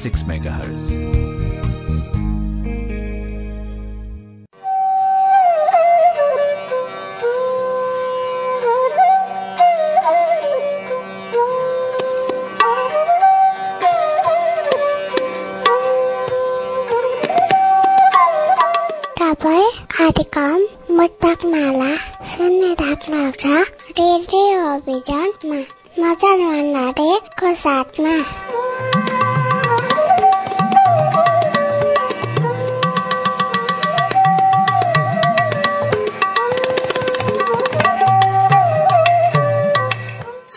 6 MHz.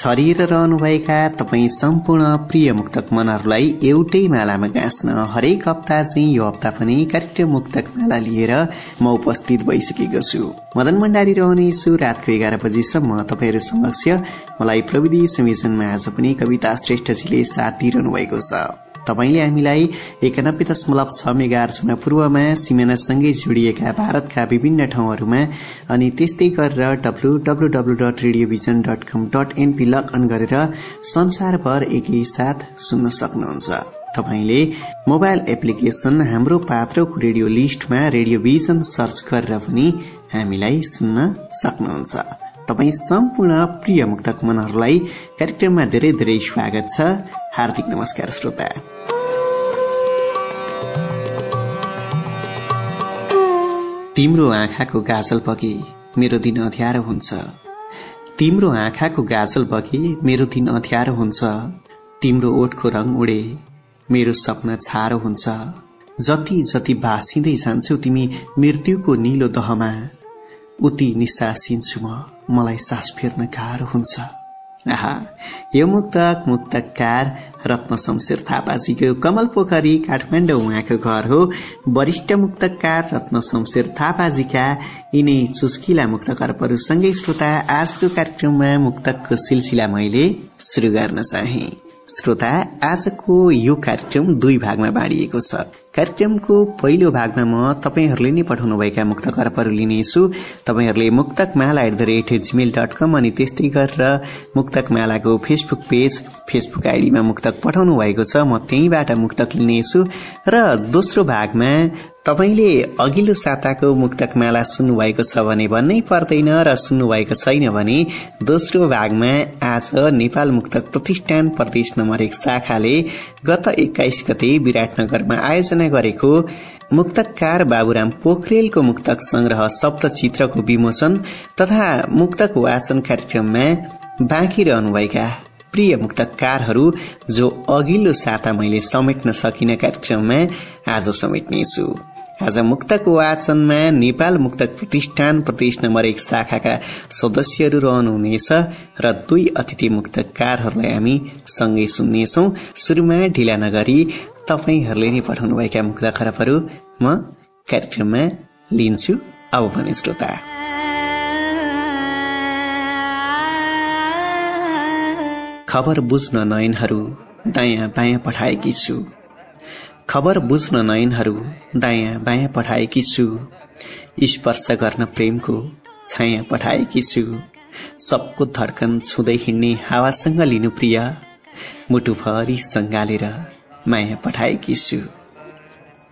छरिएर रहनुभएका तपाईँ सम्पूर्ण प्रिय मुक्तक मनहरूलाई एउटै मालामा गाँच्न हरेक हप्ता चाहिँ यो हप्ता पनि कार्यक्रम मुक्तक माला लिएर म उपस्थित भइसकेको छु। मदन भण्डारी रहनेछु। रातको एघार बजीसम्म तपाईँहरू समक्ष मलाई प्रविधि संयोजनमा आज पनि कविता श्रेष्ठजीले साथ दिइरहनु भएको छ। तपाईँले हामीलाई एकानब्बे दशमलव छ मेगार्समा पूर्वमा सिमानासँगै जोडिएका भारतका विभिन्न ठाउँहरूमा अनि त्यस्तै गरेर W W radiovision dot com dot NP log on गरेर संसारभर एकैसाथ सुन्न सक्नुहुन्छ। तपाईँले मोबाइल एप्लिकेशन हाम्रो पात्रको रेडियो लिस्टमा रेडियोभिजन सर्च गरेर पनि हामीलाई सुन्न सक्नुहुन्छ। तपाईँ सम्पूर्ण प्रिय मुक्तक मनहरूलाई कार्यक्रममा धेरै धेरै स्वागत छ। हार्दिक नमस्कार श्रोता। तिम्रो आँखाको गाजल बगी मेरो दिन अध्यारो हुन्छ। तिम्रो आँखाको गाजल बगी मेरो दिन अध्यारो हुन्छ। तिम्रो ओठको रङ उडे मेरो सपना छारो हुन्छ। जति जति भाँसिँदै जान्छौ तिमी मृत्युको निलो दहमा उति निसासिन्छु म मलाई सास फेर्न गाह्रो हुन्छ। यो मुक्तक मुक्तकार रत्न शमशेर थापाजीको कमल पोखरी काठमाडौँ उहाँको घर हो। वरिष्ठ मुक्तकार रत्न शमशेर थापाजीका यिनै चुस्किला मुक्तकरहरूसँगै श्रोता आजको कार्यक्रममा मुक्तकको सिलसिला मैले सुरु गर्न चाहे। श्रोता आजको यो कार्यक्रम दुई भागमा बाँडिएको छ। कार्यक्रमको पहिलो भागमा म तपाईँहरूले नै पठाउनुभएका मुक्त करपहरू लिनेछु। तपाईँहरूले Muktak Mala at the rate Gmail dot com अनि त्यस्तै गरेर मुक्तक मालाको फेसबुक पेज फेसबुक आइडीमा मुक्तक पठाउनु भएको छ। म त्यहीँबाट मुक्तक लिनेछु। र दोस्रो भागमा तपाईँले अघिल्लो साताको मुक्तक माला सुन्नुभएको छ भने भन्नै पर्दैन र सुन्नुभएको छैन भने दोस्रो भागमा आज नेपाल मुक्तक प्रतिष्ठान प्रदेश नम्बर एक शाखाले गत एक्काइस गते विराटनगरमा आयोजना गरेको मुक्तकार बाबुराम पोखरेलको मुक्तक संग्रह सप्तचित्रको विमोचन तथा मुक्तक वाचन कार्यक्रममा बाँकी रहनुभएका प्रिय मुक्तकारहरू जो अघिल्लो साता मैले समेट्न सकिन कार्यक्रममा आज समेट्नेछु। आज मुक्तक वाचनमा नेपाल मुक्तक प्रतिष्ठान प्रदेश नम्बर एक शाखाका सदस्यहरू रहनुहुनेछ र दुई अतिथि मुक्तकारहरूलाई हामी सँगै सुन्नेछौ। सुरुमा ढिला नगरी तपाईँहरूले नै पठाउनुभएका मुक्त खराबहरू म कार्यक्रममा लिन्छु। अब भने श्रोता। खबर बुझ्न नयनहरू दायाँ बायाँ पठाएकी छु। खबर बुझ्न नयनहरू दायाँ बायाँ पठाएकी छु। स्पर्श गर्न प्रेमको छाया पठाएकी छु। सबको धड्कन छुँदै हिँड्ने हावासँग लिनु प्रिय मुटुभरि सङ्गालेर माया पठाएकी छु।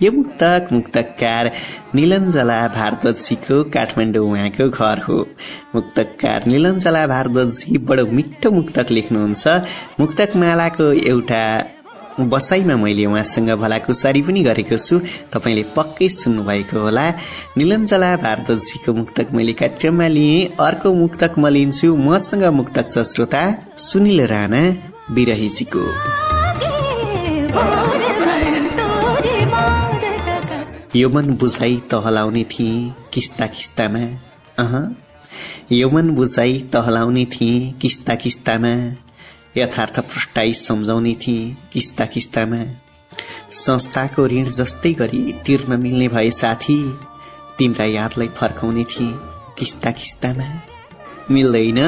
यो मुक्तक मुक्तकार निलञ्जला भारद्वाजीको काठमाडौँ उहाँको घर हो। मुक्तकार निलञ्जला भारद्वाजी बडो मिठो मुक्तक लेख्नुहुन्छ। मुक्तक मालाको एउटा बसाइमा मैले उहाँसँग भलाकुसारी पनि गरेको छु। तपाईँले पक्कै सुन्नुभएको होला। निलञ्जला भारद्वाजीको मुक्तक मैले कार्यक्रममा लिएँ। अर्को मुक्तक म लिन्छु। मसँग मुक्तक छ श्रोता सुनिल राणा बिरहीजीको। यो मन बुझाइ तहलाउने थिए किस्ता किस्तामा। अह। मन बुझाइ तहलाउने थिए किस्ता किस्तामा। यथार्थ पृष्ठाई सम्झाउने थिए किस्ता किस्तामा। संस्थाको ऋण जस्तै गरी तिर्न मिल्ने भए साथी तिम्रा यादलाई फर्काउने थिए किस्ता किस्तामा। मिल्दैन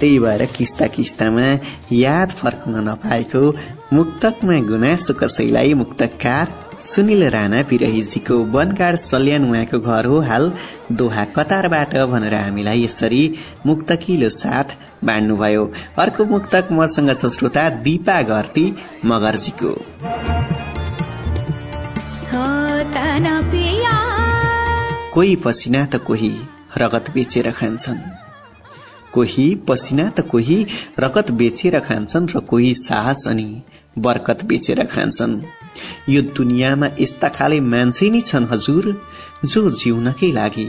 त्यही भएर किस्ता किस्तामा याद फर्कन नपाएको मुक्तकमा गुनासो कसैलाई मुक्तकार सुनिल राणा विरहीजीको वनगाड सल्यान उहाँको घर हो हाल दोहा कतारबाट भनेर हामीलाई यसरी मुक्तकिलो साथ बाँड्नुभयो। अर्को मुक्तक मसँग छ श्रोता दिपा घरती मगर्जीको। कोही पसिना त कोही रगत बेचेर खान्छन्। कोही पसिना त कोही रगत बेचेर खान्छन् र कोही साहस अनि बरकत बेचेर खान्छन्। यो दुनियाँमा यस्ता खाले मान्छे नै छन् हजुर जो जिउनकै लागि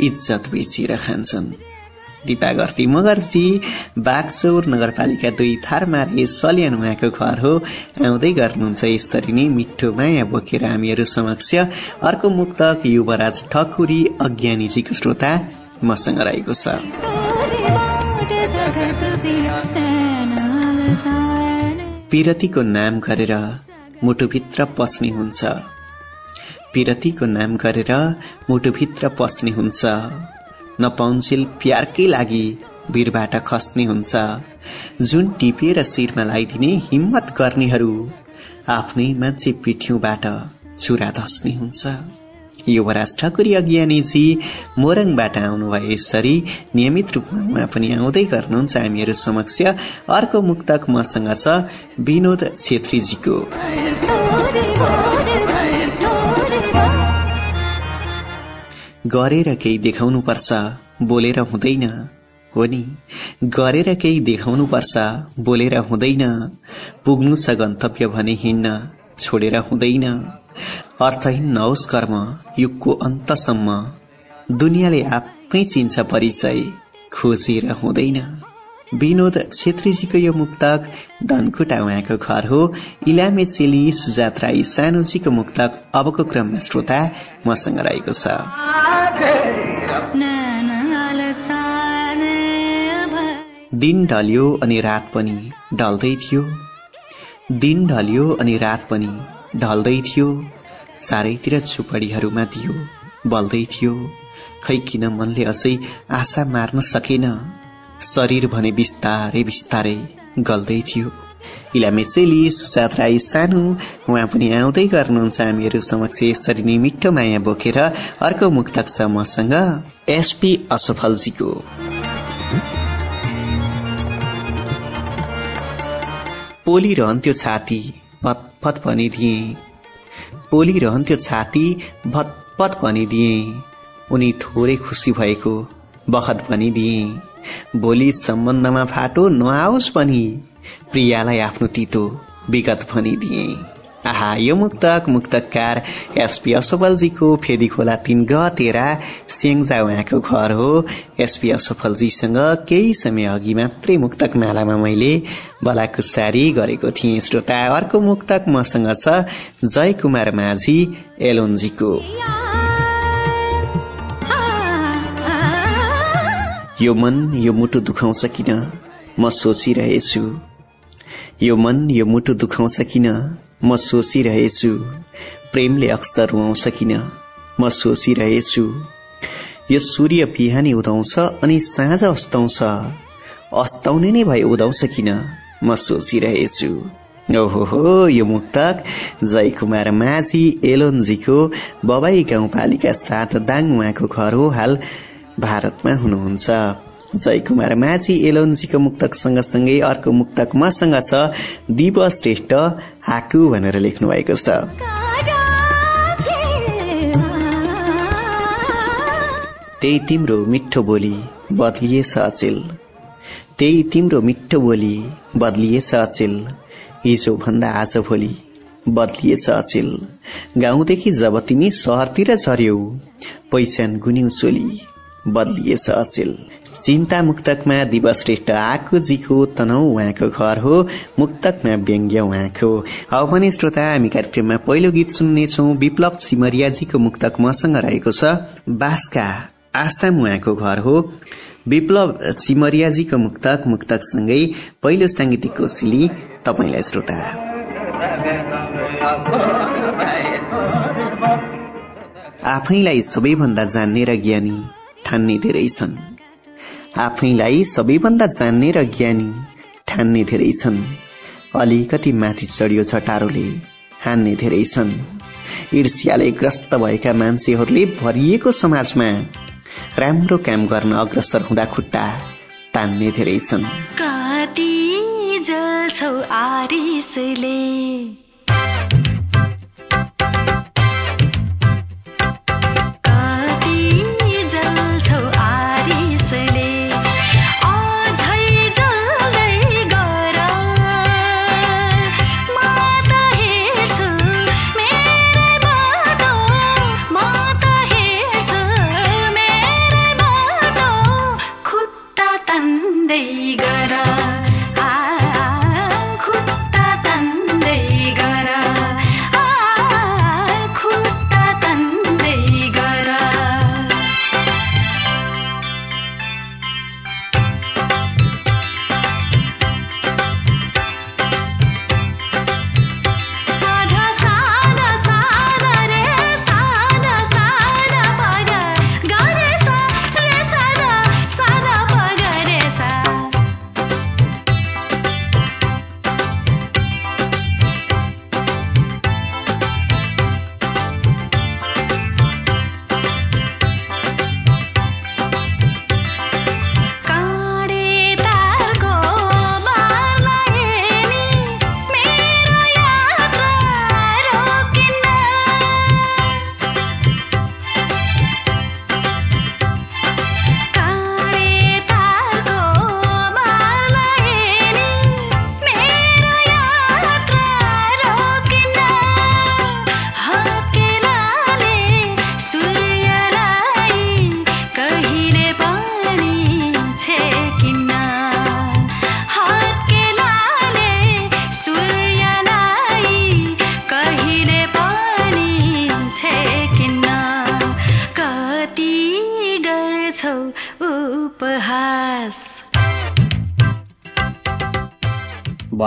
इज्जत बेचेर खान्छन्। दिपा गर्ती मगर्जी बागचौर नगरपालिका दुई थारमारे सल्यान उहाँको घर हो। आउँदै गर्नुहुन्छ यसरी नै मिठो माया बोकेर हामीहरू समक्ष। अर्को मुक्तक युवराज ठकुरी अज्ञानीजीको श्रोता मसँग रहेको छ। पिरतीको नाम गरेर मुटुभित्र पस्ने हुन्छ। पिरतीको नाम गरेर मुटुभित्र पस्ने हुन्छ। नपाउन्जेल प्यारकै लागि वीरबाट खस्ने हुन्छ जुन टिपेर शिरमा लगाइदिने हिम्मत गर्नेहरू आफ्नै मान्छे पिठ्यौबाट चुरा धस्ने हुन्छ युवराज ठकुरी अज्ञानीजी मोरङबाट आउनुभयो यसरी नियमित रूपमा उहाँ पनि आउँदै गर्नुहुन्छ हामीहरू समक्ष अर्को मुक्तक मसँग छ विनोद छेत्रीजीको गरेर केही देखाउनु पर्छ बोलेर हुँदैन। हो नि? गरेर केही देखाउनु पर्छ बोलेर हुँदैन। पुग्नु छ गन्तव्य भने हिँड्न छोडेर हुँदैन। अर्थहीन नहोस् कर्म युगको अन्तसम्म। दुनियाँले आफै चिन्छ परिचय खोजेर हुँदैन। विनोद छेत्रीजीको यो मुक्तक धनकुटा उहाँको घर हो। इलामे चेली सुजात राई सानोजीको मुक्तक अबको क्रममा श्रोता मसँग रहेको छ। दिन ढल्यो अनि रात पनि ढल्दै थियो। दिन ढल्यो अनि रात पनि ढल्दै थियो। चारैतिर छुपडीहरूमा दियो बल्दै थियो। खै किन मनले अझै आशा मार्न सकेन? शरीर भने बिस्तारै बिस्तारै गल्दै थियो। इलामे चेली सुसात राई सानो उहाँ पनि आउँदै गर्नुहुन्छ हामीहरू समक्ष यसरी नै मिठो माया बोकेर अर्को मुक्तक छ मसँग एसपी असफलजीको। पोली रहन्थ्यो छाती भतपत भनिदिए पोली रहन्थ्यो छाती भतपत भनिदिए उनी थोरै खुसी भएको बखत भनिदिए भोलि सम्बन्धमा फाटो नआओस् पनि। प्रियालाई आफ्नो तितो विगत भनिदिए। आहा यो मुक्तक मुक्तकार एसपी असफलजीको फेदी खोला तीन ग तेरा सेङ्जा उहाँको घर हो। एसपी असफलजीसँग केही समय अघि मात्रै मुक्तक मालामा मैले बलाकुसारी गरेको थिएँ। श्रोता अर्को मुक्तक मसँग छ जय कुमार माझी एलोन्जीको। यो मन यो मुटु दुखाउँछ किन? म सोचिरहेछु। यो मन यो मुटु दुखाउँछ किन? म सोचिरहेछु। प्रेमले अक्सर रुवाउँछ किन? म सोचिरहेछु। यो सूर्य बिहानी उदाउँछ अनि साँझ अस्ताउँछ। अस्ताउने नै भए उदाउँछ किन? म सोचिरहेछु। ओहो हो यो मुक्तक जय कुमार माझी एलोनजीको बबाई गाउँपालिका साथ दाङ उहाँको घर हो हाल भारतमा हुनुहुन्छ। जय कुमार माझी एलोन्जीको मुक्तक सँगसँगै अर्को मुक्तक मसँग छ दिव श्रेष्ठ हाकु भनेर लेख्नु भएको छ। त्यही तिम्रो मिठो बोली बदलिएछ अचेल। त्यही तिम्रो मिठो बोली बदलिएछ अचेल। हिजो भन्दा आज भोलि बदलिएछ अचेल। गाउँदेखि जब तिमी सहरतिर झर्यौ पहिचान गुन्यौ चोली। बदलिएछ अचेल। चिन्ता मुक्तकमा दिवस श्रेष्ठ आकुजीको तनौ उहाँको घर हो मुक्तकमा व्यङ्ग्य उहाँको। अब पनि श्रोता हामी कार्यक्रममा पहिलो गीत सुन्नेछौ विप्लव सिमरियाजीको मुक्तक मसँग रहेको छ बासका आसाम उहाँको घर हो। विप्लव सिमरियाजीको मुक्तक मुक्तकसँगै पहिलो साङ्गीतिक कोसिली तपाईँलाई श्रोता। आफैलाई सबैभन्दा जान्ने र ज्ञानी। ठान्ने धेरै छन्। आफैलाई सबैभन्दा जान्ने र ज्ञानी ठान्ने धेरै छन्। अलिकति माथि चढियो छ टारोले हान्ने धेरै छन्। ईर्ष्याले ग्रस्त भएका मान्छेहरूले भरिएको समाजमा राम्रो काम गर्न अग्रसर हुँदा खुट्टा तान्ने धेरै छन्।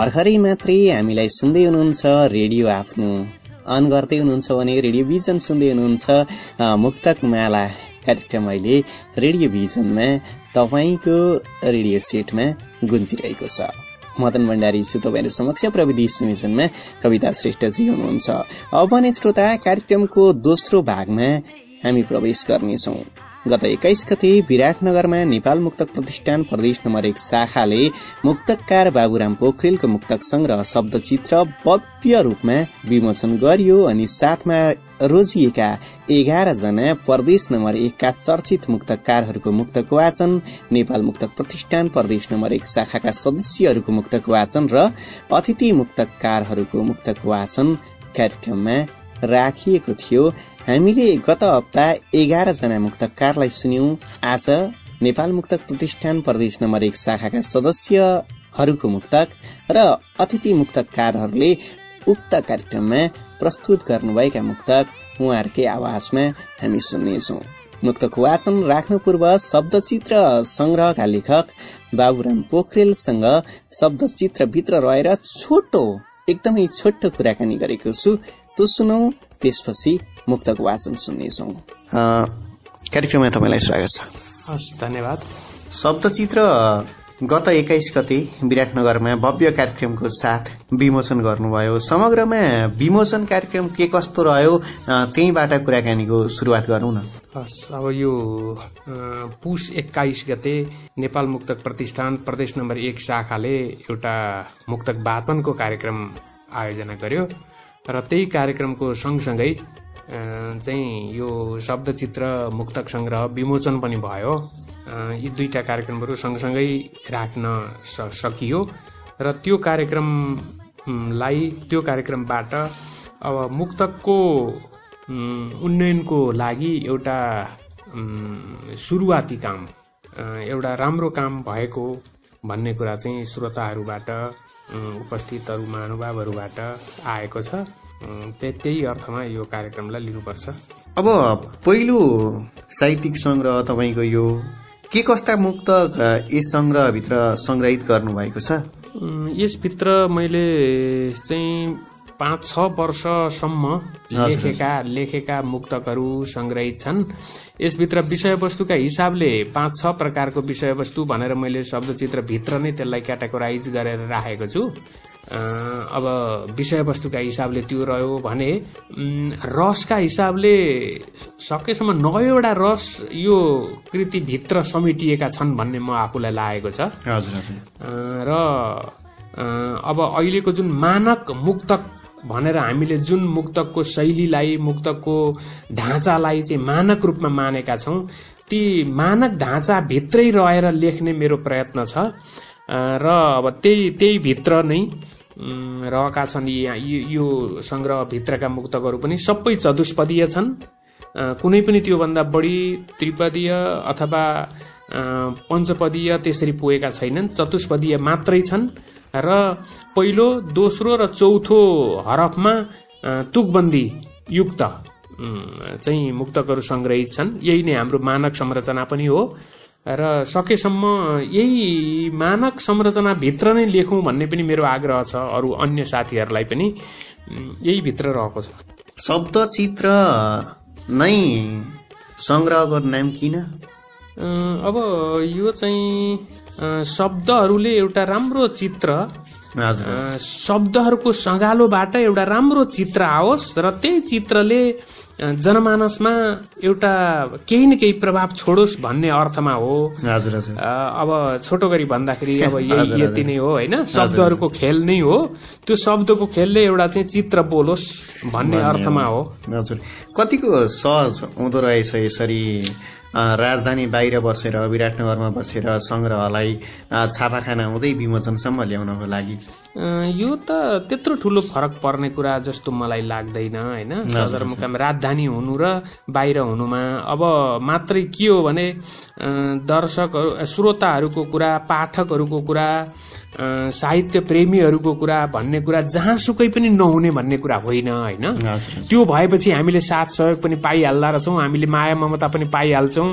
भर्खरै मात्रै हामीलाई सुन्दै हुनुहुन्छ रेडियो आफ्नो। अन गर्दै हुनुहुन्छ भने रेडियो भिजन सुन्दै हुनुहुन्छ मुक्तक माला कार्यक्रम अहिले रेडियो भिजनमा तपाईँको रेडियो सेटमा गुन्जिरहेको छ। मदन भण्डारी छु तपाईँहरू समक्ष प्रविधि संयोजनमा कविता श्रेष्ठजी हुनुहुन्छ। अब भने श्रोता कार्यक्रमको दोस्रो भागमा हामी प्रवेश गर्नेछौँ। गत एक्काइस गते विराटनगरमा नेपाल मुक्तक प्रतिष्ठान प्रदेश नम्बर एक शाखाले मुक्तकार बाबुराम पोखरेलको मुक्तक संग्रह शब्दचित्र भव्य रूपमा विमोचन गरियो अनि साथमा रोजिएका एघार जना प्रदेश नम्बर एकका चर्चित मुक्तकारहरूको मुक्तक वाचन नेपाल मुक्तक प्रतिष्ठान प्रदेश नम्बर एक शाखाका सदस्यहरूको मुक्तक वाचन र अतिथि मुक्तकारहरूको मुक्तक वाचन कार्यक्रममा राखिएको थियो। हामीले गत हप्ता एघार जना मुक्तकारलाई सुन्यौं। आज नेपाल मुक्तक प्रतिष्ठान प्रदेश नम्बर एक शाखाका सदस्यहरूको मुक्तक र अतिथि मुक्तकारहरूले उक्त कार्यक्रममा प्रस्तुत गर्नुभएका मुक्तक उहाँहरूकै आवाजमा हामी सुन्नेछौँ। मुक्तक वाचन राख्नु पूर्व शब्दचित्र संग्रहका लेखक बाबुराम पोखरेलसँग शब्दचित्रभित्र रहेर छोटो एकदमै छोटो कुराकानी गरेको छु। त्यो सुनौ। त्यसपछि मुक्तक वाचन सुन्नेछौ। कार्यक्रममा तपाईँलाई स्वागत छ। हस् धन्यवाद। शब्दचित्र गत एक्काइस गते विराटनगरमा भव्य कार्यक्रमको साथ विमोचन गर्नुभयो। समग्रमा विमोचन कार्यक्रम के कस्तो रह्यो त्यहीँबाट कुराकानीको सुरुवात गरौँ न। हस् अब यो पुस एक्काइस गते नेपाल मुक्तक प्रतिष्ठान प्रदेश नम्बर एक शाखाले एउटा मुक्तक वाचनको कार्यक्रम आयोजना गर्यो। र त्यही कार्यक्रमको सँगसँगै चाहिँ यो शब्दचित्र मुक्तक संग्रह विमोचन पनि भयो। यी दुईटा कार्यक्रमहरू सँगसँगै राख्न सकियो। र त्यो कार्यक्रमलाई त्यो कार्यक्रमबाट अब मुक्तकको उन्नयनको लागि एउटा सुरुवाती काम एउटा राम्रो काम भएको भन्ने कुरा चाहिँ श्रोताहरूबाट उम्, उपस्थित अरू महानुभावहरूबाट आएको छ। त्यही अर्थमा यो कार्यक्रमलाई लिनुपर्छ। अब पहिलो साहित्यिक संग्रह तपाईँको यो के कस्ता मुक्त यस संग्रहभित्र संग्रहित गर्नुभएको छ? यसभित्र मैले चाहिँ पाँच छ वर्षसम्म लेखेका लेखेका मुक्तकहरू संग्रहित छन्। यसभित्र विषयवस्तुका हिसाबले पाँच छ प्रकारको विषयवस्तु भनेर मैले शब्दचित्रभित्र नै त्यसलाई क्याटेगोराइज गरेर राखेको छु। अब विषयवस्तुका हिसाबले त्यो रह्यो भने रसका हिसाबले सकेसम्म नौवटा रस यो कृतिभित्र समेटिएका छन् भन्ने म आफूलाई लागेको छ। र अब अहिलेको जुन मानक मुक्तक भनेर हामीले जुन मुक्तकको शैलीलाई मुक्तकको ढाँचालाई चाहिँ मानक रूपमा मानेका छौं ती मानक ढाँचाभित्रै रहेर लेख्ने मेरो प्रयत्न छ। र अब त्यही त्यही भित्र नै रहेका छन् यो- संग्रहभित्रका मुक्तकहरू पनि सबै चतुष्पदीय छन्। कुनै पनि त्योभन्दा बढी त्रिपदीय अथवा पञ्चपदीय त्यसरी पुगेका छैनन् चतुष्पदीय मात्रै छन्। र पहिलो दोस्रो र चौथो हरफमा तुकबन्दी युक्त चाहिँ मुक्तकहरू संग्रहित छन्। यही नै हाम्रो मानक संरचना पनि हो। र सकेसम्म यही मानक संरचनाभित्र नै लेखौँ भन्ने पनि मेरो आग्रह छ अरू अन्य साथीहरूलाई पनि। यही भित्र रहेको छ। शब्दचित्र नै संग्रहको नाम किन? अब यो चाहिँ शब्दहरूले एउटा राम्रो चित्र शब्दहरूको सगालोबाट एउटा राम्रो चित्र आओस् र त्यही चित्रले जनमानसमा एउटा केही न केही प्रभाव छोडोस् भन्ने अर्थमा हो। हजुर अब छोटो गरी भन्दाखेरि अब यही। यति नै हो होइन? शब्दहरूको खेल नै हो। त्यो शब्दको खेलले एउटा चाहिँ चित्र बोलोस् भन्ने अर्थमा हो। हजुर। कतिको सहज हुँदो रहेछ यसरी राजधानी बाहिर बसेर विराटनगरमा बसेर संग्रहलाई छापाखाना हुँदै विमोचनसम्म ल्याउनको लागि। यो त त्यत्रो ठुलो फरक पर्ने कुरा जस्तो मलाई लाग्दैन होइन? सदरमुकाम राजधानी हुनु र बाहिर हुनुमा। अब मात्रै के हो भने दर्शकहरू श्रोताहरूको कुरा पाठकहरूको कुरा साहित्य प्रेमीहरूको कुरा भन्ने कुरा जहाँसुकै पनि नहुने भन्ने कुरा होइन होइन? त्यो भएपछि हामीले साथ सहयोग पनि पाइहाल्दा रहेछौँ हामीले माया ममता पनि पाइहाल्छौँ।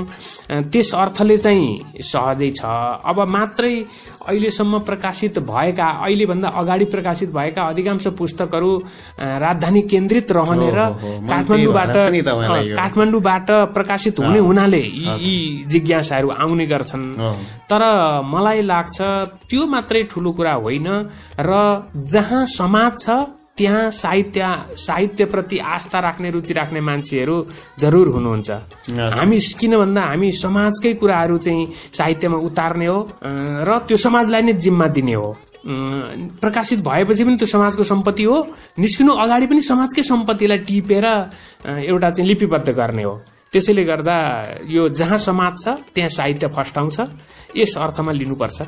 त्यस अर्थले चाहिँ सहजै छ। अब मात्रै अहिलेसम्म प्रकाशित भएका अहिलेभन्दा अगाडि प्रकाशित भएका अधिकांश पुस्तकहरू राजधानी केन्द्रित रहने र काठमाडौँबाट काठमाडौँबाट प्रकाशित हुने हुनाले यी जिज्ञासाहरू आउने गर्छन्। तर मलाई लाग्छ त्यो मात्रै ठुलो कुरा होइन र जहाँ समाज छ त्यहाँ साहित्य साहित्यप्रति आस्था राख्ने रुचि राख्ने मान्छेहरू जरुर हुनुहुन्छ। हामी किन भन्दा हामी समाजकै कुराहरू चाहिँ साहित्यमा उतार्ने हो र त्यो समाजलाई नै जिम्मा दिने हो। प्रकाशित भएपछि पनि त्यो समाजको सम्पत्ति हो निस्किनु अगाडि पनि समाजकै सम्पत्तिलाई टिपेर एउटा चाहिँ लिपिबद्ध गर्ने हो। त्यसैले गर्दा यो जहाँ समाज छ त्यहाँ साहित्य फस्टाउँछ यस अर्थमा लिनुपर्छ।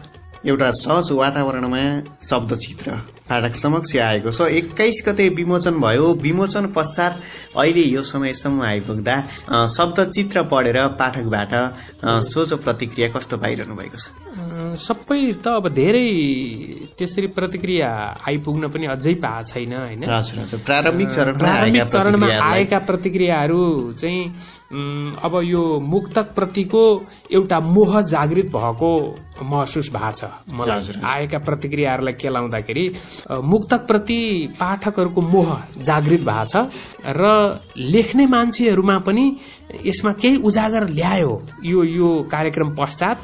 एउटा सहज वातावरणमा शब्दचित्र। पाठक समक्ष आएको छ। एक्काइस गते विमोचन भयो। विमोचन पश्चात अहिले यो समयसम्म आइपुग्दा अ, शब्दचित्र पढेर पाठकबाट सोझो प्रतिक्रिया कस्तो पाइरहनु भएको छ? सबै त अब धेरै त्यसरी प्रतिक्रिया आइपुग्न पनि अझै पाएको छैन होइन? प्रारम्भिक चरणमा प्रारम्भिक आएका चरणमा आएका प्रतिक्रियाहरू चाहिँ अब यो मुक्तक प्रतिको एउटा मोह जागृत भएको महसुस भएको छ। मलाई। आएका प्रतिक्रियाहरूलाई केलाउँदाखेरि अ, मुक्तक प्रति पाठकहरूको मोह जागृत भएको छ र लेख्ने मान्छेहरूमा पनि यसमा केही उजागर ल्यायो। यो यो कार्यक्रम पश्चात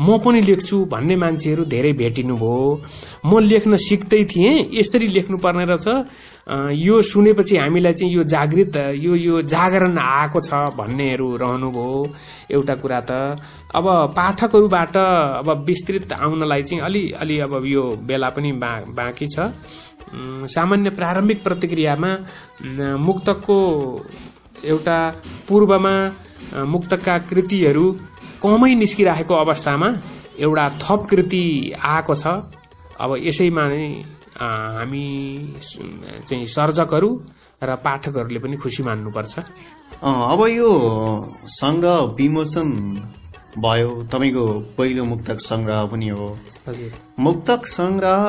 म पनि लेख्छु भन्ने मान्छेहरू धेरै भेटिनुभयो। म लेख्न सिक्दै थिएँ यसरी लेख्नुपर्ने रहेछ। यो सुनेपछि हामीलाई चाहिँ यो जागृत यो यो जागरण आएको छ भन्नेहरू रहनुभयो एउटा कुरा त। अब पाठकहरूबाट अब विस्तृत आउनलाई चाहिँ अलि अलि अब यो बेला पनि बाँकी छ। सामान्य प्रारम्भिक प्रतिक्रियामा मुक्तकको एउटा पूर्वमा अ, मुक्तकका कृतिहरू कमै निस्किराखेको अवस्थामा एउटा थप कृति आएको छ। अब यसैमा नै हामी चाहिँ सर्जकहरू र पाठकहरूले पनि खुसी मान्नुपर्छ। अब यो संग्रह विमोचन भयो। तपाईँको पहिलो मुक्तक संग्रह पनि हो। हजुर। मुक्तक संग्रह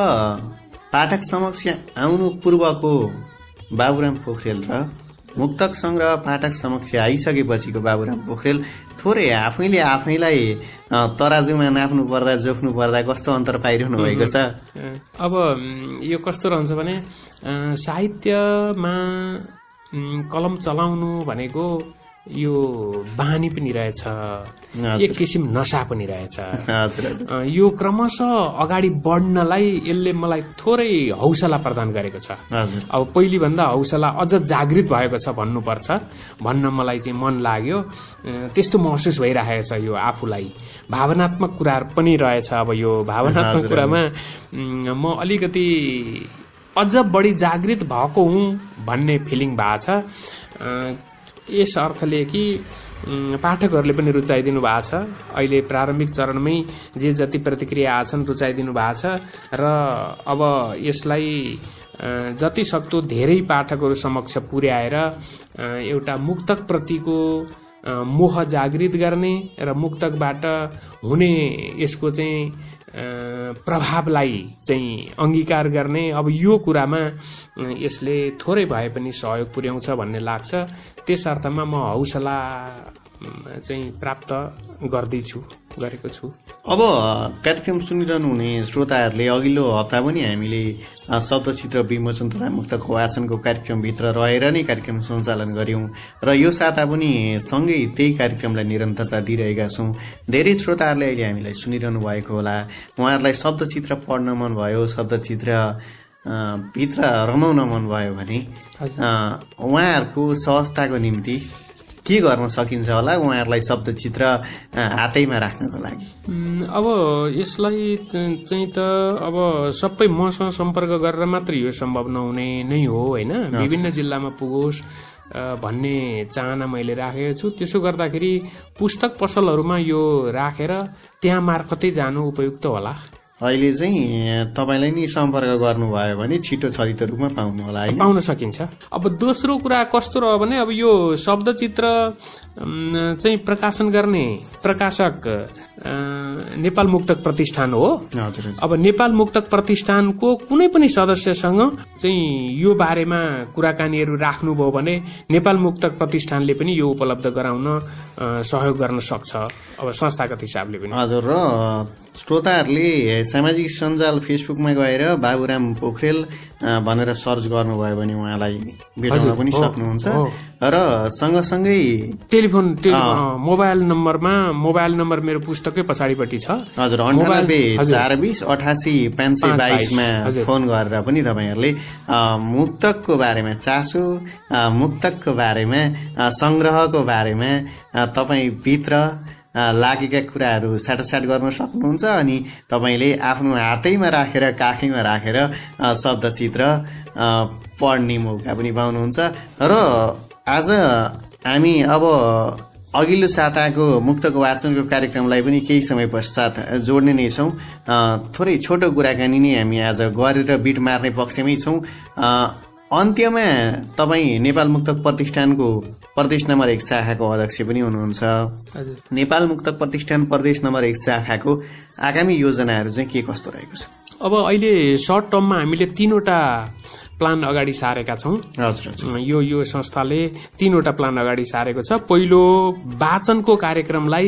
पाठक समक्ष आउनु पूर्वको बाबुराम पोखरेल र मुक्तक सङ्ग्रह पाठक समक्ष आइसकेपछिको बाबुराम पोखरेल थोरै आफैले आफैलाई तराजुमा नाप्नु पर्दा जोख्नु पर्दा कस्तो अन्तर पाइरहनु भएको छ अब यो कस्तो रहन्छ भने साहित्यमा कलम चलाउनु भनेको यो बानी पनि रहेछ। एक किसिम नसा पनि रहेछ। यो क्रमशः अगाडि बढ्नलाई यसले मलाई थोरै हौसला प्रदान गरेको छ। अब पहिले भन्दा हौसला अझ जागृत भएको छ भन्नुपर्छ। भन्न मलाई चाहिँ मन लाग्यो। त्यस्तो महसुस भइरहेको छ यो आफूलाई। भावनात्मक कुराहरू पनि रहेछ अब यो भावनात्मक कुरामा। म अलिकति अझ बढी जागृत भएको हुँ भन्ने फिलिङ भएको छ। यस अर्थले कि पाठकहरूले पनि रुचाइदिनु भएको छ। अहिले प्रारम्भिक चरणमै जे जति प्रतिक्रिया आछन् रुचाइदिनु भएको छ र अब यसलाई जति सक्दो धेरै पाठकहरू समक्ष पुर्याएर एउटा मुक्तक प्रतिको अ, मोह जागृत गर्ने र मुक्तकबाट हुने यसको चाहिँ प्रभावलाई चाहिँ अंगीकार गर्ने अब यो कुरामा यसले थोरै भए पनि सहयोग पुर्याउँछ भन्ने लाग्छ। त्यस अर्थमा म हौसला चाहिँ प्राप्त गर्दैछु गरेको छु। अब कार्यक्रम सुनिरहनु हुने श्रोताहरूले अघिल्लो हप्ता पनि हामीले शब्दचित्र विमोचन तथा मुक्तको वाचनको कार्यक्रमभित्र रहेर नै कार्यक्रम सञ्चालन गर्यौं र यो साता पनि सँगै त्यही कार्यक्रमलाई निरन्तरता दिइरहेका छौं। धेरै श्रोताहरूले अहिले हामीलाई सुनिरहनु भएको होला। उहाँहरूलाई शब्दचित्र पढ्न मन भयो शब्दचित्र भित्र रमाउन मन भयो भने उहाँहरूको सहजताको निम्ति के गर्न सकिन्छ होला उहाँहरूलाई शब्दचित्र हातैमा राख्नको लागि? अब यसलाई चाहिँ त अब सबै मसँग सम्पर्क गरेर मात्र यो सम्भव नहुने नै हो होइन? विभिन्न जिल्लामा पुगोस् भन्ने चाहना मैले राखेको छु। त्यसो गर्दाखेरि पुस्तक पसलहरूमा यो राखेर त्यहाँ मार्फतै जानु उपयुक्त होला। अहिले चाहिँ तपाईँलाई नि सम्पर्क गर्नुभयो भने छिटो छरितो रूपमा पाउनु होला पाउन सकिन्छ। अब दोस्रो कुरा कस्तो रह्यो भने अब यो शब्दचित्र चाहिँ प्रकाशन गर्ने प्रकाशक नेपाल मुक्तक प्रतिष्ठान हो। अब नेपाल मुक्तक प्रतिष्ठानको कुनै पनि सदस्यसँग चाहिँ यो बारेमा कुराकानीहरू राख्नुभयो भने नेपाल मुक्तक प्रतिष्ठानले पनि यो उपलब्ध गराउन सहयोग गर्न सक्छ। अब संस्थागत हिसाबले पनि। हजुर र श्रोताहरूले सामाजिक सञ्जाल फेसबुकमा गएर बाबुराम पोखरेल भनेर सर्च गर्नुभयो भने उहाँलाई भेटाउन हजुर, पनि सक्नुहुन्छ। र सँगसँगै टेलिफोन मोबाइल नम्बरमा मोबाइल नम्बर मेरो पुस्तकै पछाडिपट्टि छ हजुर अन्ठानब्बे। चार बिस अठासी पाँच सय बाइसमा। फोन गरेर पनि तपाईँहरूले मुक्तकको बारेमा चासो मुक्तकको बारेमा अ, संग्रहको बारेमा तपाईँभित्र लागेका कुराहरू साटासाट गर्न सक्नुहुन्छ अनि तपाईँले आफ्नो हातैमा राखेर काखैमा राखेर शब्दचित्र पढ्ने मौका पनि पाउनुहुन्छ। र आज हामी अब अघिल्लो साताको मुक्तको वाचनको कार्यक्रमलाई पनि केही समय पश्चात जोड्ने नै छौँ। थोरै छोटो कुराकानी नै हामी आज गरेर बिट मार्ने पक्षमै छौँ। अन्त्यमा तपाईँ नेपाल मुक्तक प्रतिष्ठानको प्रदेश नम्बर एक शाखाको अध्यक्ष पनि हुनुहुन्छ। नेपाल मुक्तक प्रतिष्ठान प्रदेश नम्बर एक शाखाको आगामी योजनाहरू चाहिँ के कस्तो रहेको छ? अब अहिले सर्ट टर्ममा हामीले तीनवटा प्लान अगाडि सारेका छौँ। यो यो संस्थाले तीनवटा प्लान अगाडि सारेको छ। पहिलो वाचनको कार्यक्रमलाई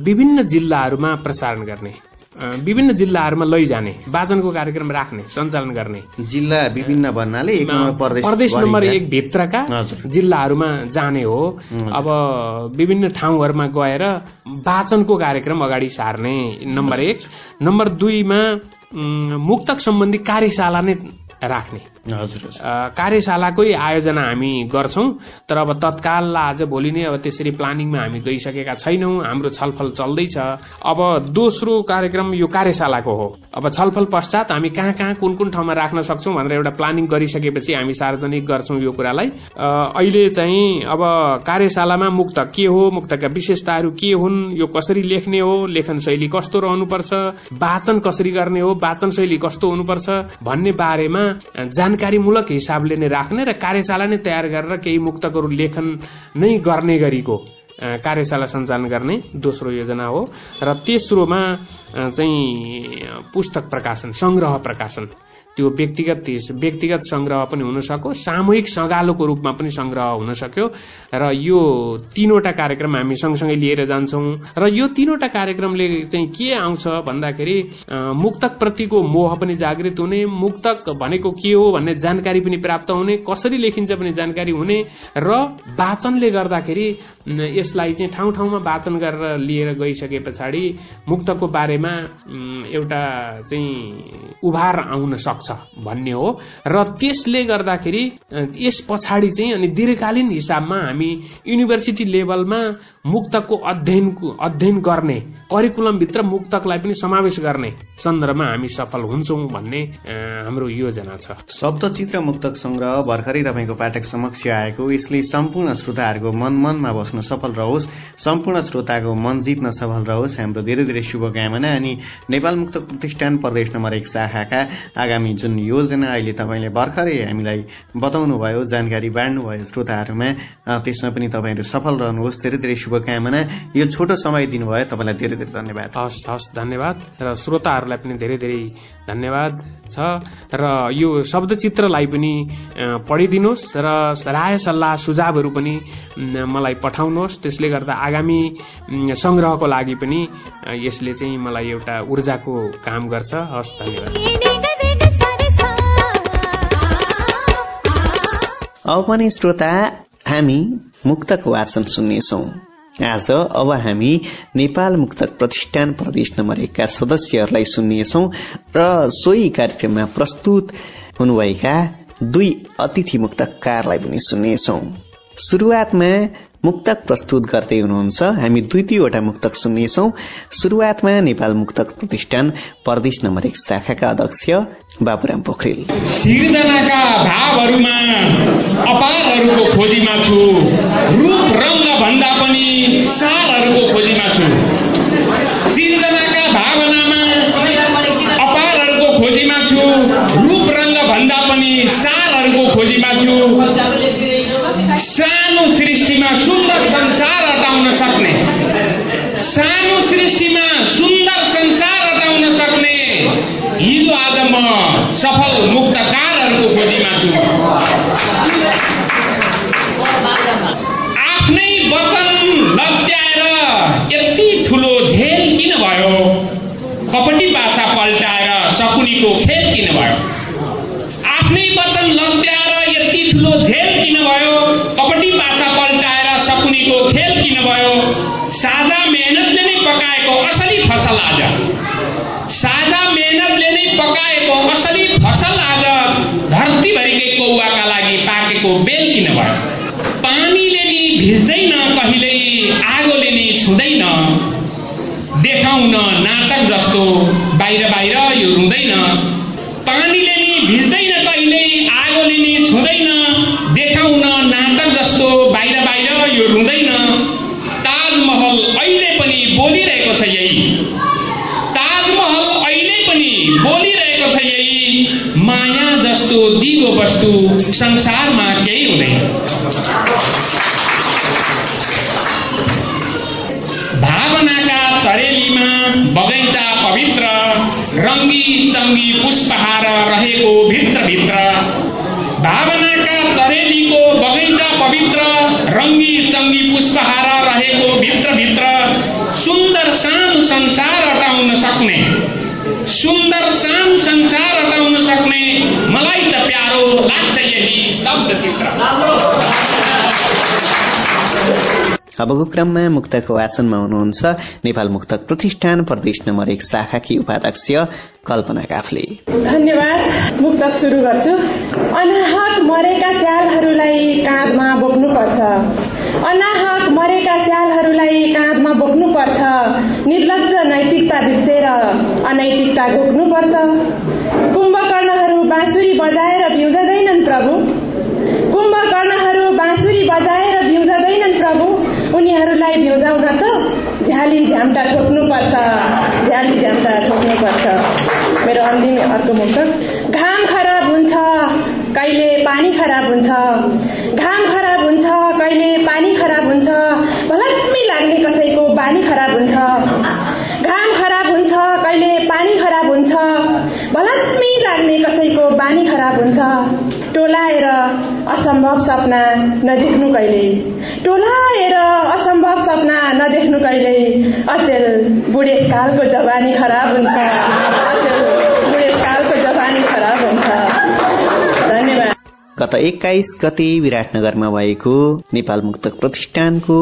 विभिन्न जिल्लाहरूमा प्रसारण गर्ने। विभिन्न जिल्लाहरूमा लैजाने वाचनको कार्यक्रम राख्ने सञ्चालन गर्ने जिल्ला विभिन्न भन्नाले प्रदेश नम्बर। एक भित्रका। जिल्लाहरूमा जाने हो। अब विभिन्न ठाउँहरूमा गएर वाचनको कार्यक्रम अगाडि सार्ने नम्बर एक नम्बर दुईमा मुक्तक सम्बन्धी कार्यशाला नै राख्ने कार्यशालाकै आयोजना हामी गर्छौं तर अब तत्काल आज भोलि नै अब त्यसरी प्लानिङमा हामी गइसकेका छैनौं हाम्रो छलफल चल्दैछ। अब दोस्रो कार्यक्रम यो कार्यशालाको हो। अब छलफल पश्चात हामी कहाँ कहाँ कुन कुन ठाउँमा राख्न सक्छौं भनेर एउटा प्लानिङ गरिसकेपछि हामी सार्वजनिक गर्छौं यो कुरालाई। अहिले चाहिँ अब कार्यशालामा मुक्त के हो मुक्तका विशेषताहरू के हुन् यो कसरी लेख्ने हो लेखन शैली कस्तो रहनुपर्छ वाचन कसरी गर्ने हो वाचन शैली कस्तो हुनुपर्छ भन्ने बारेमा अ, जानकारीमूलक हिसाबले नै राख्ने र कार्यशाला नै तयार गरेर केही मुक्तकहरू लेखन नै गर्ने गरीको कार्यशाला सञ्चालन गर्ने दोस्रो योजना हो। र तेस्रोमा चाहिँ पुस्तक प्रकाशन संग्रह प्रकाशन। त्यो व्यक्तिगत व्यक्तिगत संग्रह पनि हुन सक्यो सामूहिक सगालोको रूपमा पनि संग्रह हुन सक्यो। र यो तीनवटा कार्यक्रम हामी सँगसँगै लिएर जान्छौँ। र यो तीनवटा कार्यक्रमले चाहिँ के आउँछ भन्दाखेरि मुक्तक प्रतिको मोह पनि जागृत हुने मुक्तक भनेको के हो भन्ने जानकारी पनि प्राप्त हुने कसरी लेखिन्छ भन्ने जानकारी हुने र वाचनले गर्दाखेरि यसलाई चाहिँ ठाउँ ठाउँमा वाचन गरेर लिएर गइसके पछाडि मुक्तको बारेमा एउटा चाहिँ उभार आउन सक्छ। भन्ने हो। र त्यसले गर्दाखेरि यस पछाडि चाहिँ अनि दीर्घकालीन हिसाबमा हामी युनिभर्सिटी लेभलमा मुक्तकको अध्ययनको अध्ययन गर्ने करिकुलमभित्र मुक्तकलाई पनि समावेश गर्ने सन्दर्भमा हामी सफल हुन्छौँ भन्ने हाम्रो योजना छ। शब्दचित्र मुक्तक संग्रह भर्खरै तपाईँको पाठक समक्ष आएको। यसले सम्पूर्ण श्रोताहरूको मन मनमा बस्न सफल रहोस् सम्पूर्ण श्रोताको मन जित्न सफल रहोस्। हाम्रो धेरै धेरै शुभकामना अनि नेपाल मुक्तक प्रतिष्ठान प्रदेश नम्बर एक शाखाका आगामी जुन योजना अहिले तपाईँले भर्खरै हामीलाई बताउनु भयो जानकारी बाँड्नुभयो श्रोताहरूमा त्यसमा पनि तपाईँहरू सफल रहनुहोस् धेरै धेरै शुभकामना। यो छोटो समय दिनुभयो तपाईँलाई धेरै धेरै धन्यवाद। हस् हस् धन्यवाद। र श्रोताहरूलाई पनि धेरै धेरै धन्यवाद छ। र यो शब्दचित्रलाई पनि पढिदिनुहोस् र राय सल्लाह सुझावहरू पनि मलाई पठाउनुहोस्। त्यसले गर्दा आगामी म, संग्रहको लागि पनि यसले चाहिँ मलाई एउटा ऊर्जाको काम गर्छ। हस् धन्यवाद। अब पनि श्रोता हामी मुक्तक वाचन सुन्नेछौँ। आज अब हामी नेपाल मुक्तक प्रतिष्ठान प्रदेश नम्बर एकका सदस्यहरूलाई सुन्नेछौँ र सोही कार्यक्रममा प्रस्तुत हुनुभएका दुई अतिथि मुक्तकारलाई पनि सुन्नेछौँ। सुरुवातमा मुक्तक प्रस्तुत गर्दै हुनुहुन्छ। हामी दुई दुईवटा मुक्तक सुन्नेछौँ। सुरुवातमा नेपाल मुक्तक प्रतिष्ठान प्रदेश नम्बर एक शाखाका अध्यक्ष बाबुराम पोखरेल। सिर्जनाका भावहरूमा अपारहरूको खोजीमा छु। रूप रङ्ग भन्दा आज। साझा मेहनतले नै पकाएको असली फसल आज धरतीभरिकै कौवाका लागि पाकेको बेल किन भयो? पानीले नि भिज्दैन कहिल्यै आगोले नि छुँदैन। देखाउन नाटक जस्तो बाहिर बाहिर यो रुँदैन। पानीले नि भिज्दैन कहिल्यै आगोले नि छुँदैन देखाउन नाटक जस्तो बाहिर बाहिर यो रुँदैन ताजमहल अहिले पनि बोलिरहेको छ यही ताजमहल अहिले पनि बोलिरहेको छ यही जस्तो दिगो वस्तु संसारमा केही हुँदैन भावनाका तरेलीमा बगैँचा पवित्र रङ्गी चङ्गी पुष्पहार रहेको भित्रभित्र भावनाका तरेलीको बगैँचा पवित्र रङ्गी चङ्गी पुष्पहार रहेको भित्रभित्र सुन्दर सानो संसार अटाउन सक्ने सुन्दर सानो संसार मलाई त प्यारो लाग्छ यही शब्दचित्र अबको क्रममा मुक्तको वाचनमा हुनुहुन्छ नेपाल मुक्तक प्रतिष्ठान प्रदेश नम्बर एक शाखाकी उपाध्यक्ष कल्पना काफले। धन्यवाद मुक्तक सुरु गर्छु। अनाहक मरेका स्यालहरूलाई काँधमा बोक्नुपर्छ। अनाहक मरेका स्यालहरूलाई काँधमा बोक्नुपर्छ। निर्लज्ज नैतिकता बिर्सेर अनैतिकता घोक्नुपर्छ कुम्भकर्णहरू बाँसुरी बजाएर भिउजँदैनन् प्रभु। कुम्भकर्णहरू बाँसुरी बजाएर भिउजँदैनन् प्रभु। उनीहरूलाई भिउजाउन त झ्याली झ्याम्टा ठोक्नुपर्छ। झ्याली झ्याम्टा ठोक्नुपर्छ। मेरो अन्तिम अर्को मुक्त घाम खराब हुन्छ। कहिले पानी खराब हुन्छ घाम खराब हुन्छ कहिले पानी खराब हुन्छ भलत्मी लाग्ने कसैको बानी खराब हुन्छ। घाम खराब हुन्छ कहिले पानी खराब हुन्छ भलत्मी लाग्ने कसैको जवानी खराब हुन्छ। टोलाएर असम्भव सपना नदेख्नु कहिले टोलाएर असम्भव सपना नदेख्नु कहिले अचेल बुढेसकालको जवानी खराब हुन्छ अचेल बुढेसकालको जवानी खराब हुन्छ धन्यवाद गत एक्काइस गते विराटनगरमा भएको नेपाल मुक्तक प्रतिष्ठानको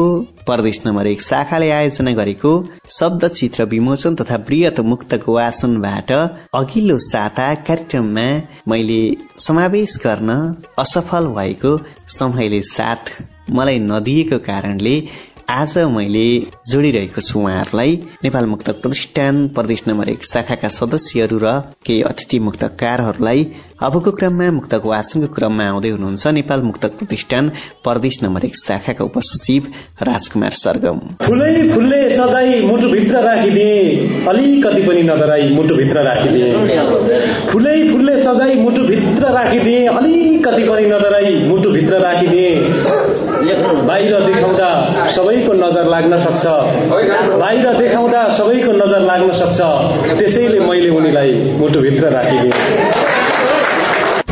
प्रदेश नम्बर एक शाखाले आयोजना गरेको शब्द चित्र विमोचन तथा वृहत मुक्तक वाचनबाट अघिल्लो साता कार्यक्रममा मैले समावेश गर्न असफल भएको समयले साथ मलाई नदिएको कारणले आज मैले जोडिरहेको छु उहाँहरूलाई नेपाल मुक्तक प्रतिष्ठान प्रदेश नम्बर एक शाखाका सदस्यहरू र केही अतिथि मुक्तकारहरूलाई। अबको क्रममा मुक्तक वाचनको क्रममा आउँदै हुनुहुन्छ नेपाल मुक्तक प्रतिष्ठान प्रदेश नम्बर एक शाखाका उपसचिव राजकुमार सरगम। फुलै फुलले सजाई मुटुभित्र राखिदिए। अलिकति पनि नगराई मुटुभित्र राखिदिए। फुलै फुलले सजाई मुटुभित्र राखिदिए। अलिकति पनि मुटुभित्र राखिदिए। बाहिर देखाउँदा सबैको नजर लाग्न सक्छ। बाहिर देखाउँदा सबैको नजर लाग्न सक्छ। त्यसैले मैले उनीलाई मुटुभित्र राखिदिएँ।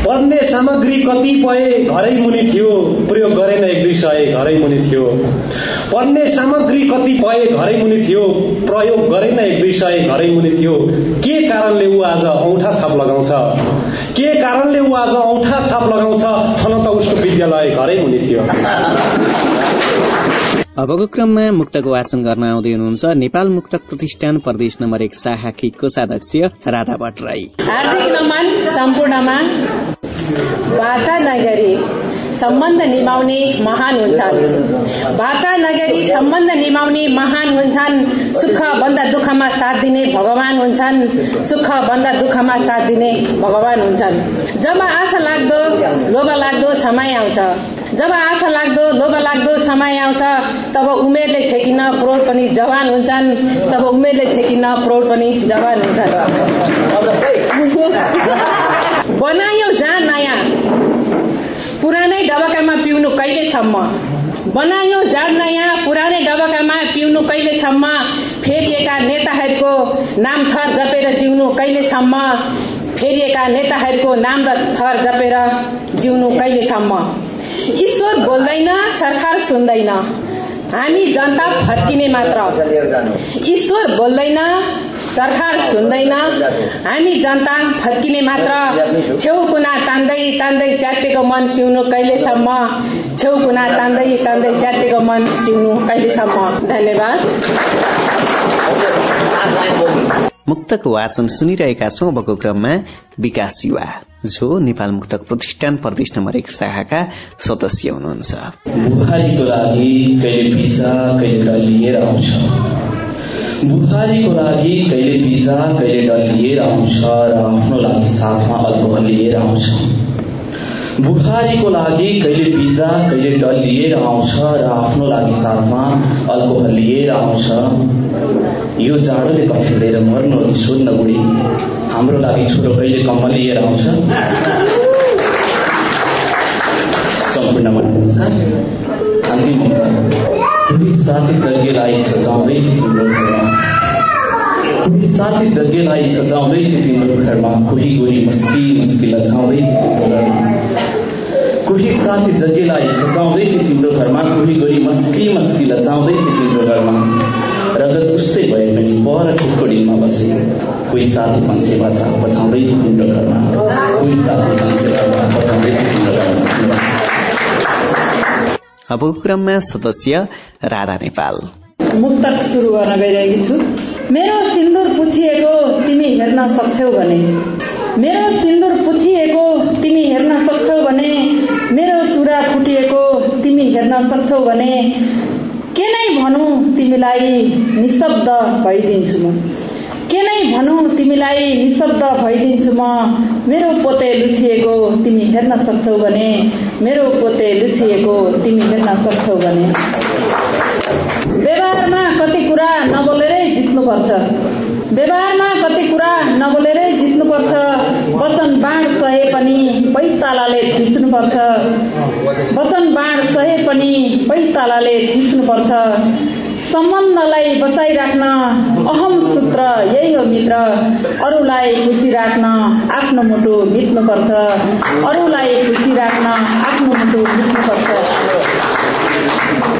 पढ्ने सामग्री कतिपय घरै मुनि थियो प्रयोग गरेन एक दुई सय घरै मुनि थियो। पढ्ने सामग्री कतिपय घरै मुनि थियो प्रयोग गरेन एक दुई सय घरै मुनि थियो। के कारणले ऊ आज औठा छाप लगाउँछ? के कारणले ऊ आज औठा छाप लगाउँछ? छन त उसको विद्यालय घरै मुनि थियो। अबको क्रममा मुक्तक वाचन गर्न आउँदै हुनुहुन्छ नेपाल मुक्तक प्रतिष्ठान प्रदेश नम्बर एक शाखाकी कोषाध्यक्ष राधा भट्टराई। हार्दिक नमन सम्पूर्णमा भाषा नगरी सम्बन्ध निभाउने महान हुन्छन्। भाषा नगरी सम्बन्ध निभाउने महान हुन्छन्। सुख भन्दा दुःखमा साथ दिने भगवान हुन्छन्। सुख भन्दा दुःखमा साथ दिने भगवान हुन्छन्। जब आशा लाग्दो लोभ लाग्दो समय आउँछ। जब आशा लाग्दो लोभ लाग्दो समय आउँछ तब उमेरले छेकिन प्रौढ पनि जवान हुन्छन्। तब उमेरले छेकिन प्रौढ पनि जवान हुन्छन्। बनायो पुरानै डबकामा पिउनु कहिलेसम्म बनायो जाड नयाँ पुरानै डबकामा पिउनु कहिलेसम्म फेरिएका नेताहरूको नाम थर जपेर जिउनु कहिलेसम्म फेरिएका नेताहरूको नाम र थर जपेर जिउनु कहिलेसम्म ईश्वर बोल्दैन सरकार सुन्दैन हामी जनता फर्किने मात्र ईश्वर बोल्दैन सरकार सुन्दैन हामी जनता फर्किने मात्र। छेउ कुना तान्दै तान्दै च्यातेको मन सिउनु कहिलेसम्म? छेउ कुना तान्दै तान्दै च्यातेको मन सिउनु कहिलेसम्म? धन्यवाद। मुक्तक वाचन सुनिरहेका छौं अबको क्रममा विकास युवा जो नेपाल मुक्तक प्रतिष्ठान प्रदेश नम्बर एक शाखाका सदस्य हुनुहुन्छ। बुहारीको लागि कहिले भिजा कहिले डर बुहारीको लागि कहिले भिजा कहिले डर लिएर आउँछ र आफ्नो लागि साथमा अल्कोहल लिएर आउँछ? बुहारीको लागि कहिले भिजा कहिले डर लिएर आउँछ र आफ्नो लागि साथमा अल्कोहल लिएर आउँछ? यो जाडोले कठिँडेर मर्नु अनि सोध्न बुढी हाम्रो लागि छोरो कहिले कम्म लिएर आउँछ? कोही साथी जग्गेलाई सजाउँदै तिम्रो साथी जग्गेलाई सजाउँदै तिम्रो घरमा। कोही गोरी मस्की मस्की तिम्रो घरमा। कोही साथी जग्गेलाई सजाउँदै थियो तिम्रो घरमा। कोही पर खुकुडीमा बसे कोही साथी पन्छे बाछा बचाउँदै थियो घरमा कोही साथी बाछा बचाउँदै थियो घरमा अब क्रममा सदस्य राधा नेपाल मुक्तक सुरु गर्न गइरहेकी छु मेरो सिन्दुर पुछिएको तिमी हेर्न सक्छौ भने मेरो सिन्दुर पुछिएको तिमी हेर्न सक्छौ भने मेरो चुरा फुटिएको तिमी हेर्न सक्छौ भने के नै भनौँ तिमीलाई निशब्द भइदिन्छु म? के नै भनौँ तिमीलाई निशब्द भइदिन्छु म? मेरो पोते लुछिएको तिमी हेर्न सक्छौ भने मेरो पोते लुछिएको तिमी हेर्न सक्छौ भने। व्यवहारमा कति कुरा नबोलेरै जित्नुपर्छ। व्यवहारमा कति कुरा नबोलेरै जित्नुपर्छ। वचन बाँड सहे पनि पैतालाले थिच्नुपर्छ। वचन बाँड सहे पनि पैतालाले थिच्नुपर्छ। सम्बन्धलाई बचाइराख्न अहम सूत्र यही हो मित्र। अरूलाई खुसी राख्न आफ्नो मुटु मिच्नुपर्छ अरूलाई खुसी राख्न आफ्नो मुटु मिच्नुपर्छ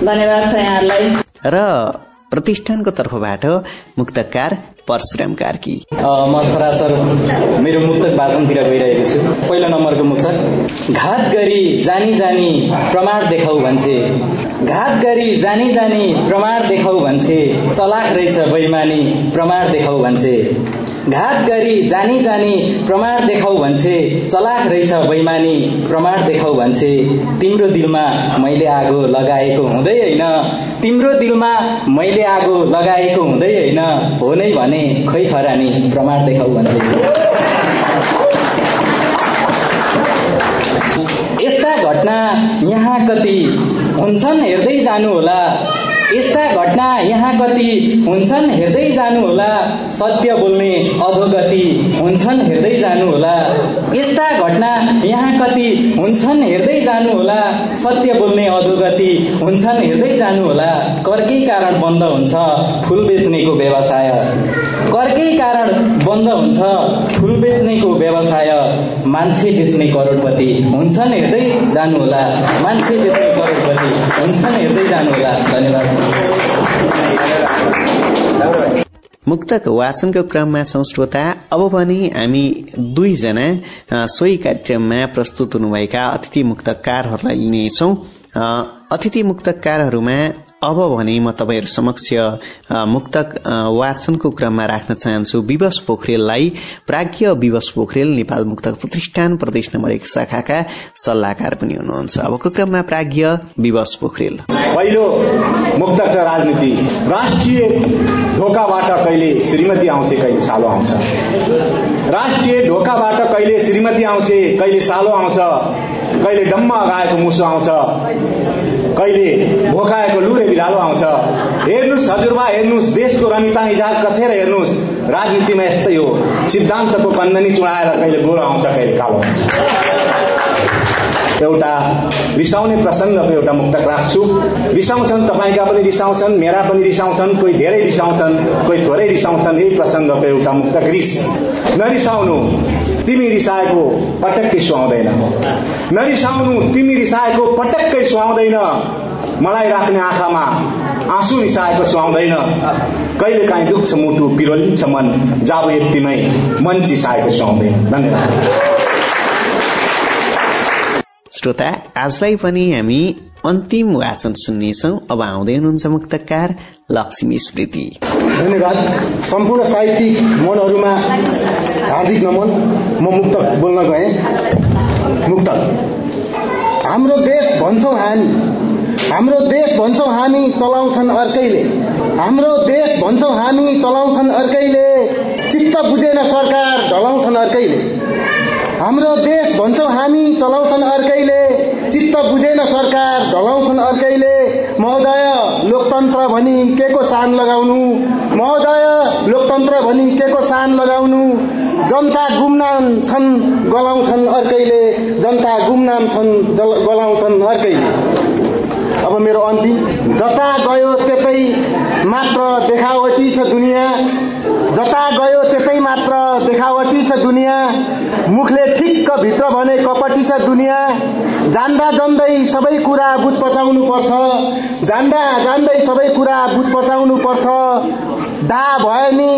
धन्यवाद छ यहाँहरूलाई। र प्रतिष्ठानको तर्फबाट मुक्तकार परशुराम कार्की म सरासर मेरो मुक्तक वाचनतिर गइरहेको छु। पहिलो नम्बरको मुक्तक घात गरी जानी जानी प्रमाण देखाउ भन्छे। घात गरी जानी जानी प्रमाण देखाउ भन्छे। चलाक रहेछ बैमानी प्रमाण देखाउ भन्छे। घात गरी जानी जानी प्रमाण देखाउ भन्छे चलाक रहेछ बैमानी प्रमाण देखाउ भन्छे तिम्रो दिलमा मैले आगो लगाएको हुँदै होइन। तिम्रो दिलमा मैले आगो लगाएको हुँदै होइन। हो नै भने खै खरानी प्रमाण देखाउ भन्छे यस्ता घटना यहाँ कति हुन्छन् हेर्दै जानुहोला। यस्ता घटना यहाँ कति हुन्छन् हेर्दै जानुहोला। सत्य बोल्ने अधोगति हुन्छन् हेर्दै जानुहोला। यस्ता घटना यहाँ कति हुन्छन् हेर्दै जानुहोला। सत्य बोल्ने अधोगति हुन्छन् हेर्दै जानुहोला। करकै कारण बन्द हुन्छ फुल बेच्नेको व्यवसाय। करकै कारण बन्द हुन्छ फुल बेच्नेको व्यवसाय। मान्छे बेच्ने करोडपति हुन्छन् हेर्दै जानुहोला। मान्छे बेच्ने करोडपति हुन्छन् हेर्दै जानुहोला। धन्यवाद। मुक्तक वाचनको क्रममा छौं श्रोता। अब पनि हामी दुईजना सोही कार्यक्रममा प्रस्तुत हुनुभएका अतिथि मुक्तकारहरूलाई लिनेछौं। अतिथि मुक्तकारहरूमा अब भने म तपाईँहरू समक्ष मुक्तक वाचनको क्रममा राख्न चाहन्छु। विवश पोखरेललाई प्राज्ञ विवश पोखरेल नेपाल मुक्तक प्रतिष्ठान प्रदेश नम्बर एक शाखाका सल्लाहकार पनि हुनुहुन्छ। अबको क्रममा प्राज्ञ विवश पोखरेल। पहिलो मुक्तक राजनीति। राष्ट्रिय ढोकाबाट कहिले श्रीमती आउँछ कहिले सालो आउँछ? राष्ट्रिय ढोकाबाट कहिले श्रीमती आउँछ कहिले सालो आउँछ? कहिले डम्म अगाएको मुसो आउँछ? कहिले भोकाएको लुरे बिरालो आउँछ। हेर्नुहोस् हजुरबा हेर्नुहोस् देशको रमिता हिजाब कसेर हेर्नुहोस्? राजनीतिमा यस्तै हो। सिद्धान्तको कन्दनी चुडाएर कहिले गोरो आउँछ कहिले कालो आउँछ। एउटा रिसाउने प्रसङ्गको एउटा मुक्तक राख्छु रिसाउँछन् तपाईँका पनि रिसाउँछन् मेरा पनि रिसाउँछन् कोही धेरै रिसाउँछन् कोही थोरै रिसाउँछन् यही प्रसङ्गको एउटा मुक्तक रिस नरिसाउनु तिमी रिसाएको पटक्कै सुहाउँदैन। नरिसाउनु तिमी रिसाएको पटक्कै सुहाउँदैन। मलाई राख्ने आँखामा आँसु रिसाएको सुहाउँदैन। कहिले काहीँ दुख्छ मुटु पिरोलिन्छ मन जाबो यतिमै मन चिसाएको सुहाउँदैन। धन्यवाद। श्रोता आजलाई पनि हामी अन्तिम वाचन सुन्नेछौ। अब आउँदै हुनुहुन्छ मुक्तकार लक्ष्मी स्मृति। धन्यवाद। सम्पूर्ण साहित्यिक मनहरूमा हार्दिक नमन। म मुक्तक बोल्न गएँ। मुक्तक। हाम्रो देश भन्छौँ हामी। हाम्रो देश भन्छौँ हामी चलाउँछन् अर्कैले। हाम्रो देश भन्छौँ हामी चलाउँछन् अर्कैले। चित्त बुझेन सरकार ढलाउँछन् अर्कैले। हाम्रो देश भन्छौँ हामी चलाउँछन् अर्कैले। चित्त बुझेन सरकार ढलाउँछन् अर्कैले। महोदय लोकतन्त्र भनी के को सान लगाउनु? महोदय लोकतन्त्र भनी के को सान लगाउनु? जनता गुमनाम छन् गलाउँछन् अर्कैले। जनता गुमनाम छन् गलाउँछन् अर्कैले। अब मेरो अन्तिम। जता गयो त्यतै मात्र देखावटी छ दुनियाँ। जता गयो त्यतै मात्र देखावटी छ दुनियाँ। मुखले ठिक्क भित्र भने कपटी छ दुनियाँ। जान्दा जान्दै सबै कुरा बुझ पचाउनु पर्छ जान्दा जान्दै सबै कुरा बुझ पचाउनु पर्छ डा भयो नि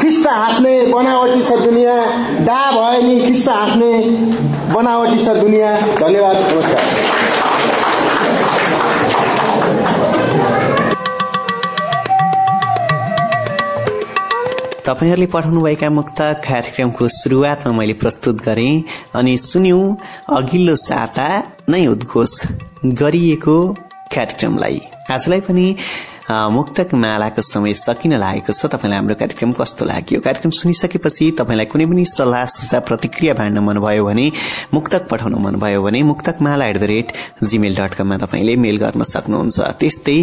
खिस्सा हाँस्ने बनावटी छ दुनियाँ। डा भयो नि खिस्सा हाँस्ने बनावटी छ दुनियाँ। धन्यवाद नमस्कार। तपाईँहरूले पठाउनुभएका मुक्त कार्यक्रमको सुरुवातमा मैले प्रस्तुत गरेँ अनि सुन्यौं अघिल्लो साता नै उद्घोष गरिएको कार्यक्रमलाई। आजलाई पनि मुक्तक मालाको समय सकिन लागेको छ। तपाईँलाई हाम्रो कार्यक्रम कस्तो लाग्यो? कार्यक्रम सुनिसकेपछि तपाईँलाई कुनै पनि सल्लाह सुझाव प्रतिक्रिया बाँड्न मनभयो भने मुक्तक पठाउन मनभयो भने Muktak Mala at the rate Gmail dot कममा तपाईँले मेल गर्न सक्नुहुन्छ। त्यस्तै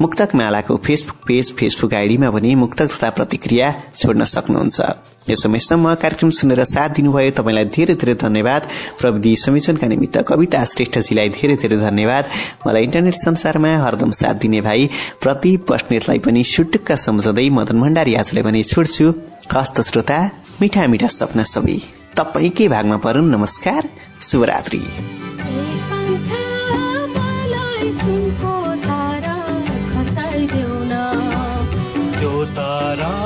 मुक्तक मालाको फेसबुक पेज फेसबुक आइडीमा पनि मुक्तक तथा प्रतिक्रिया छोड्न सक्नुहुन्छ। यो समयसम्म कार्यक्रम सुनेर साथ दिनुभयो तपाईँलाई धेरै धेरै धन्यवाद। प्रविधि समीक्षणका निमित्त कविता श्रेष्ठजीलाई धेरै धेरै धन्यवाद। मलाई इन्टरनेट संसारमा हरदम साथ दिने भाइ प्रति बस्नेतलाई पनि सुटुक्क सम्झँदै मदन भण्डारी आजलाई पनि छोड्छु। हस्त श्रोता मिठा मिठा सपना सबै तपाईँकै भागमा परुन्। नमस्कार शुभरात्री। तारा